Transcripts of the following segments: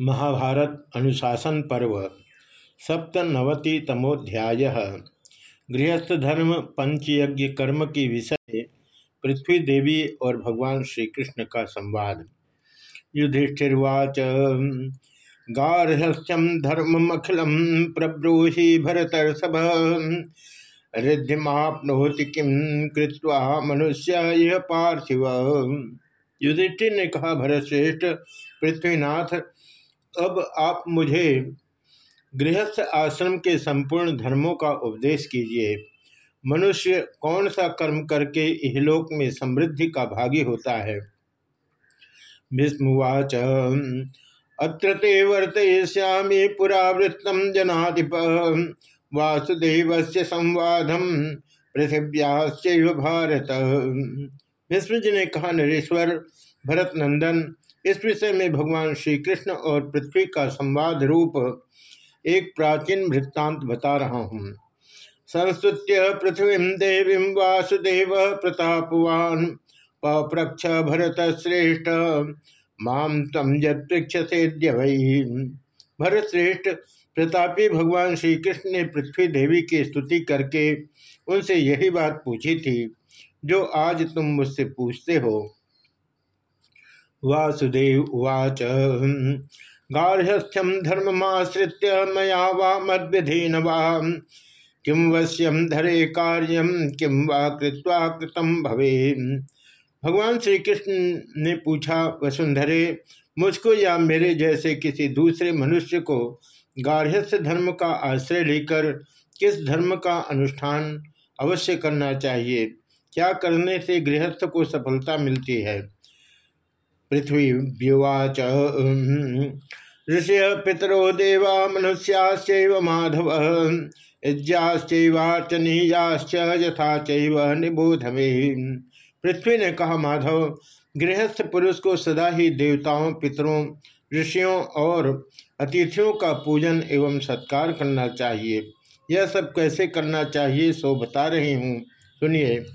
महाभारत अनुशासन पर्व, सप्तनवतितमोध्याय। गृहस्थ धर्म पंचयज्ञ कर्म की विषय पृथ्वी देवी और भगवान श्री कृष्ण का संवाद। युधिष्ठिर्वाच गार्हस्थ्यम धर्ममखिलम प्रब्रूहि भरतर्षभ रिद्धिमाप्नोति किम कृत्वा मनुष्य यह पार्थिव। युधिष्ठिर ने कहा, भरतश्रेष्ठ, पृथ्वीनाथ अब आप मुझे गृहस्थ आश्रम के संपूर्ण धर्मों का उपदेश कीजिए। मनुष्य कौन सा कर्म करके इहलोक में समृद्धि का भागी होता है? भीष्मवाच अत्र ते वर्तयिष्यामि पुरावृत्तम जनाधिप वासुदेव से संवादम पृथिव्याश्चैव भारत भीष्म जी ने कहा, नरेश्वर भरत नंदन इस विषय में भगवान श्री कृष्ण और पृथ्वी का संवाद रूप एक प्राचीन वृत्तांत बता रहा हूँ। संस्तुत्य पृथ्वी देवी वासुदेव प्रतापवान पप्रक्ष भरत श्रेष्ठ माम तम जत्पृक्षसे वही भरत श्रेष्ठ प्रतापी भगवान श्री कृष्ण ने पृथ्वी देवी की स्तुति करके उनसे यही बात पूछी थी, जो आज तुम मुझसे पूछते हो वासुदेव उवाच। गार्हस्थ्यम धर्ममाश्रित्य मया वा मद्विधेन वा। किम वश्यम धरे कार्यम किम वा कृतम भवे भगवान श्री कृष्ण ने पूछा, वसुंधरे, मुझको या मेरे जैसे किसी दूसरे मनुष्य को गार्हस्थ धर्म का आश्रय लेकर किस धर्म का अनुष्ठान अवश्य करना चाहिए? क्या करने से गृहस्थ को सफलता मिलती है? पृथ्वीव्युवाच ऋषय पितरो देवा मनुष्याश्चैव माधव इज्जाश्चैवाचनीयाश्च यथा चैव निबोध पृथ्वी ने कहा, माधव, गृहस्थ पुरुष को सदा ही देवताओं, पितरों, ऋषियों और अतिथियों का पूजन एवं सत्कार करना चाहिए। यह सब कैसे करना चाहिए, सो बता रही हूँ। सुनिए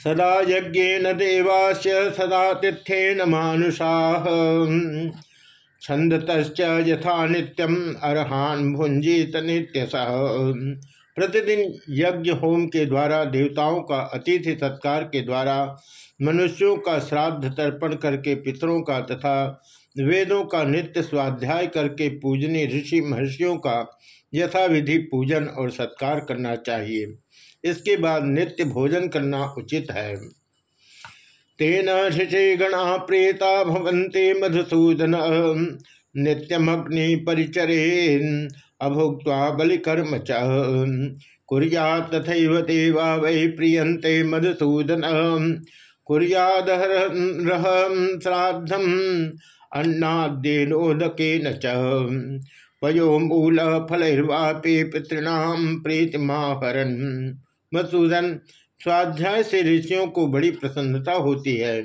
सदा यज्ञेन देवास्य सदा तिथ्येन मानुषा। छंदत यथा नित्यम अर्हान भुंजित नित्य प्रतिदिन यज्ञ होम के द्वारा, देवताओं का अतिथि सत्कार के द्वारा, मनुष्यों का श्राद्ध तर्पण करके पितरों का तथा वेदों का नित्य स्वाध्याय करके पूजनीय ऋषि महर्षियों का यथाविधि पूजन और सत्कार करना चाहिए। इसके बाद नित्य भोजन करना उचित है। तेन ऋषि गणा प्रेता भवंते मधुसूदन। नित्यमग्नि परिचरे अभुक्ता बलिकर्म च। कुरिया तथा देवा वै प्रियंते मधुसूदन। कुरियादहर श्राद्धम अन्नाद्यनोदके न पयो मूल फलवापे पितृणाम मधुसूदन स्वाध्याय से ऋषियों को बड़ी प्रसन्नता होती है।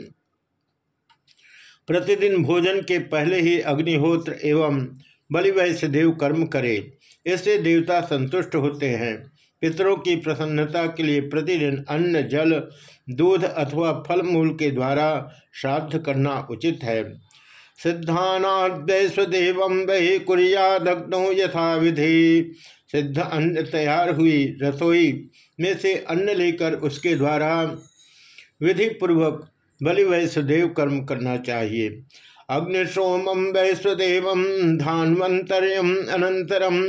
प्रतिदिन भोजन के पहले ही अग्निहोत्र एवं बलिवैश्य देव कर्म करे, इससे देवता संतुष्ट होते हैं। पितरों की प्रसन्नता के लिए प्रतिदिन अन्न, जल, दूध अथवा फल मूल के द्वारा श्राद्ध करना उचित है। सिद्धानादेव वही कुरियादग्नो यथा विधि सिद्ध अन्न तैयार हुई, रसोई में से अन्न लेकर उसके द्वारा विधि पूर्वक बलि वैश्वदेव कर्म करना चाहिए। अग्निशोम, वैश्वदेव धान्वंतरम अनंतरम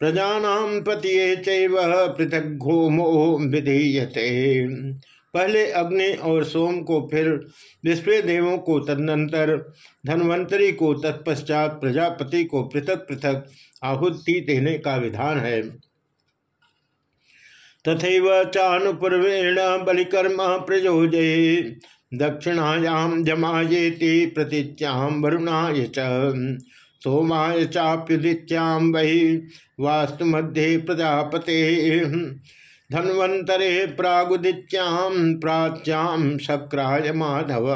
प्रजानाम पतिये चैव पृथक घोमो विधीयते। पहले अग्नि और सोम को फिर विश्व देवों को तदनंतर, धनवंतरी को तत्पश्चात प्रजापति को पृथक पृथक आहुति देने का विधान है। तथा चानुपूर्वेण बलिकर्म प्रयोजे दक्षिणायाम जमाएति प्रतीच्याम वरुणाय च। सोमाय चाप्युदित्याम वही वास्तु मध्य प्रजापते धन्वंतरे प्रागुदित्याम प्राच्याम शक्राय माधव।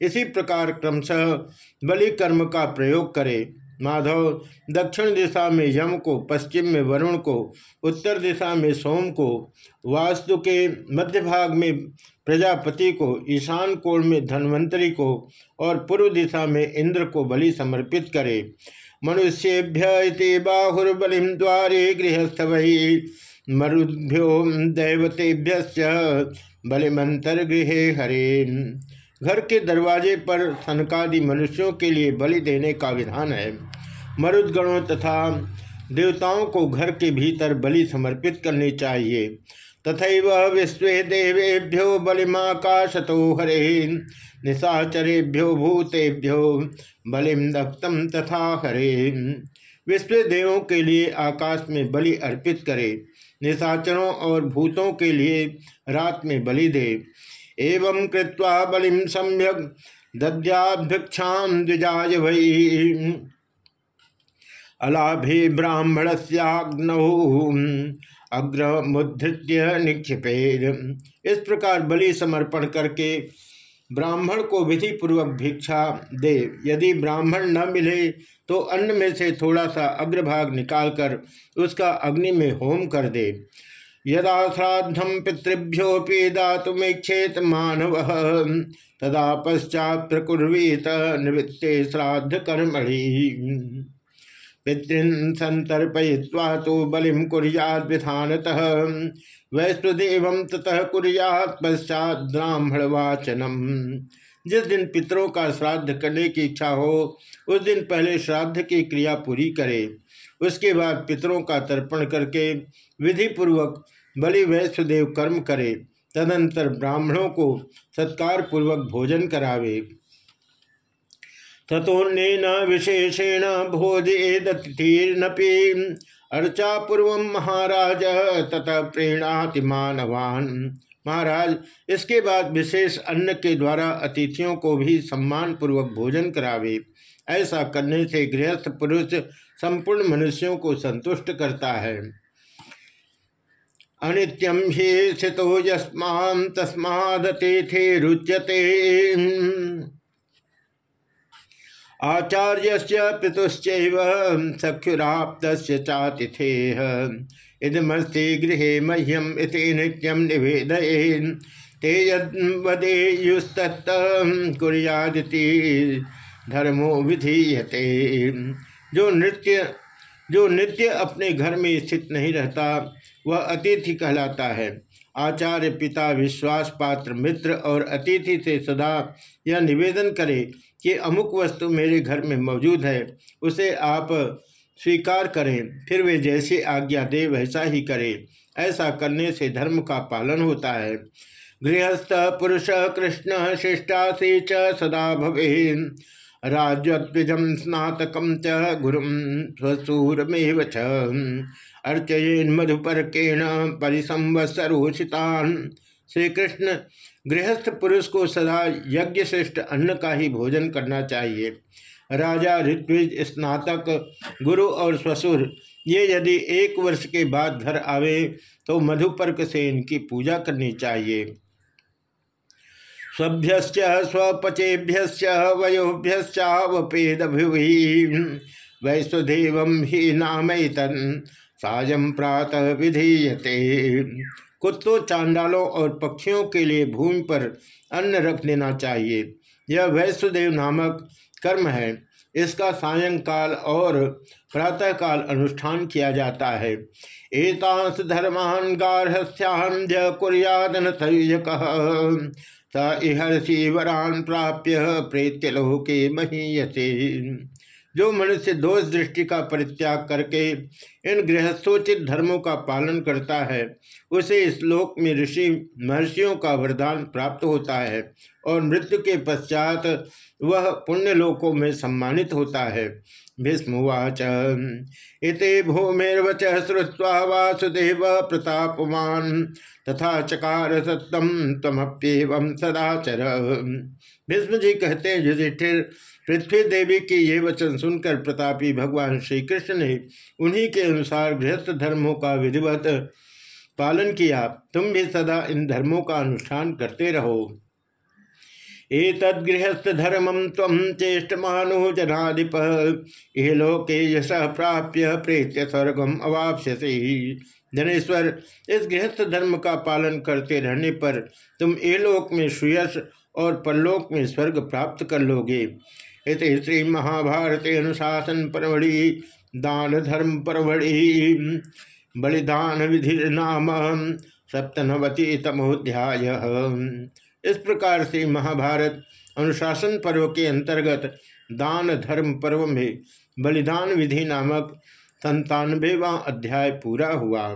इसी प्रकार क्रमशः बलि कर्म का प्रयोग करे। माधव दक्षिण दिशा में यम को, पश्चिम में वरुण को, उत्तर दिशा में सोम को, वास्तु के मध्य भाग में प्रजापति को, ईशान कोण में धन्वंतरी को और पूर्व दिशा में इंद्र को बलि समर्पित करे। मनुष्येभ्य बाहुर्बलि द्वारे गृहस्थ वही मरुभ्यो दैवतेभ्य बलिमंतर गृह हरे घर के दरवाजे पर सनकादि मनुष्यों के लिए बलि देने का विधान है। मरुदगणों तथा देवताओं को घर के भीतर बलि समर्पित करनी चाहिए। तथा विश्व देवेभ्यो बलिमाकाशतो हरे निशाचरेभ्यो भूतेभ्यो बलिम दत्तम तथा हरे विश्व देवों के लिए आकाश में बलि अर्पित करे। निशाचरों और भूतों के लिए रात में बलि दे। एवं कृत्वा बलिम सम्यक दद्याभिक्षा द्विजाय वही अलाभे ब्राह्मण सग्नौ अग्र मुद्रित्य निक्षिपेर इस प्रकार बलि समर्पण करके ब्राह्मण को विधि पूर्वक भिक्षा दे। यदि ब्राह्मण न मिले तो अन्न में से थोड़ा सा अग्रभाग निकालकर उसका अग्नि में होम कर दे। यदा श्राद्धम पितृभ्योपि दातुमेक्षेत मानव। तदा पश्चात प्रकुर्वीत निवृत्ते श्राद्ध कर्मणि पितृन संतर्पय्वा तो बलिम कुरियात वैष्णुदेव ततः कुरियात पश्चात ब्राह्मण वाचनम जिस दिन पितरों का श्राद्ध करने की इच्छा हो, उस दिन पहले श्राद्ध की क्रिया पूरी करे। उसके बाद पितरों का तर्पण करके विधि पूर्वक बलि वैश्वदेव कर्म करे। तदंतर ब्राह्मणों को सत्कार पूर्वक भोजन करावे। तथोन्न विशेषेण भोजेदतिथीर्नपी अर्चा पूर्व महाराज तथा प्रेणाति मानवान महाराज, इसके बाद विशेष अन्न के द्वारा अतिथियों को भी सम्मान पूर्वक भोजन करावे। ऐसा करने से गृहस्थ पुरुष संपूर्ण मनुष्यों को संतुष्ट करता है। अनित्यम ही स्थितो यस्मा तस्मादतिथे रुच्यते। आचार्य पितुश्च सख्युराप्त चातिथे इदमस्ति गृह मह्यम इति नित्यम निवेदयेन् ते यदेयुस्तत्त कुरियादिति धर्मो विधीयते। जो नृत्य, जो नित्य अपने घर में स्थित नहीं रहता, वह अतिथि कहलाता है। आचार्य पिता विश्वास पात्र मित्र और अतिथि से सदा यह निवेदन करे कि अमुक वस्तु मेरे घर में मौजूद है, उसे आप स्वीकार करें, फिर वे जैसी आज्ञा दे वैसा ही करें। ऐसा करने से धर्म का पालन होता है। गृहस्थ पुरुष कृष्ण शिष्टासी च सदा भवे राज्यम स्नातक च गुरु स्वसूरमेव अर्चयन मधुपर्केण परिसंवत्सरोषितान। श्री कृष्ण गृहस्थ पुरुष को सदा यज्ञ श्रेष्ठ अन्न का ही भोजन करना चाहिए। राजा ऋत्विज स्नातक, गुरु और ससुर। ये यदि एक वर्ष के बाद घर आवे तो मधुपर्क से इनकी पूजा करनी चाहिए। स्वभ्य स्वपचेभ्य वयोभ्यश्चावपेद वैश्वदेव ही नाम साजम प्रातः विधीयते। कुत्तों, चांडालों और पक्षियों के लिए भूमि पर अन्न रख देना चाहिए। यह वैश्वदेव नामक कर्म है। इसका सायंकाल और प्रातःकाल अनुष्ठान किया जाता है। एतांस धर्मान गार्हस्थ्यान संयक स इहर्षि वरान प्राप्य प्रेत्यलोके महीयते जो मनुष्य दोष दृष्टि का परित्याग करके इन गृहस्थोचित धर्मों का पालन करता है, उसे इस लोक में ऋषि महर्षियों का वरदान प्राप्त होता है और मृत्यु के पश्चात वह पुण्य लोकों में सम्मानित होता है। भीष्मवाच इति भूमिर्वच श्रुवा वासुदेव प्रतापमान तथा चकार सत्यम तमप्यव सदाचर। भीष्म जी कहते हैं युधिष्ठिर पृथ्वी देवी के ये वचन सुनकर प्रतापी भगवान श्री कृष्ण ने उन्हीं के अनुसार गृहस्थ धर्मों का विधिवत पालन किया। तुम भी सदा इन धर्मों का अनुष्ठान करते रहो। एतद्गृहस्थ धर्मम तम चेष्टमानो जनाधिप लोके यश प्राप्य प्रेत्य स्वर्गम अवाप्यसे धनेश्वर, इस गृहस्थ धर्म का पालन करते रहने पर तुम एलोक में सुयश और परलोक में स्वर्ग प्राप्त कर लोगे। इस श्री महाभारत अनुशासन परवड़ी दान धर्म परवड़ी बलिदान विधि नाम सप्तनवती तमोध्याय इस प्रकार से महाभारत अनुशासन पर्व के अंतर्गत दान धर्म पर्व में बलिदान विधि नामक संतानवेवा अध्याय पूरा हुआ।